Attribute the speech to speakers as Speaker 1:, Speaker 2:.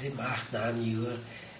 Speaker 1: Ze maakt dan je.